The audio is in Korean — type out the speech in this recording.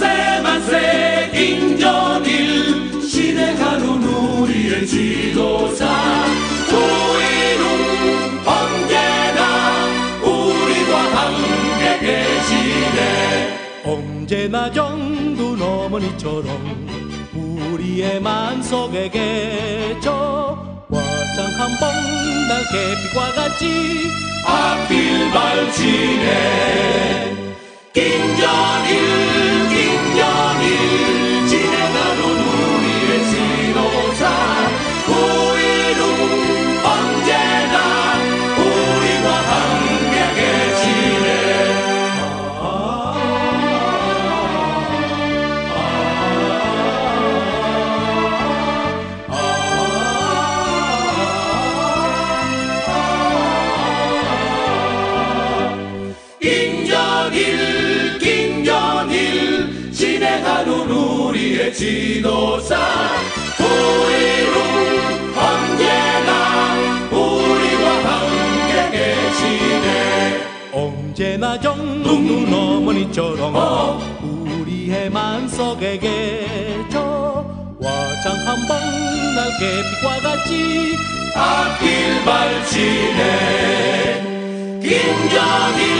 만세 만세 인전일. 진행하는 우리의 지도자. 부인은 언제나 우리와 함께 계시네. 언제나 정든 어머니처럼 우리의 마음속에 계셔 화장 한번 날 계피과 같이 앞길 밝히네 진행하는 우리의 지도자. 우리는 언제나 우리와 함께 계시네. 언제나 정든 어머니처럼 우리의 마음속에 계셔 화장 한번 날 계피과 같이 앞길 밝히네. 김전일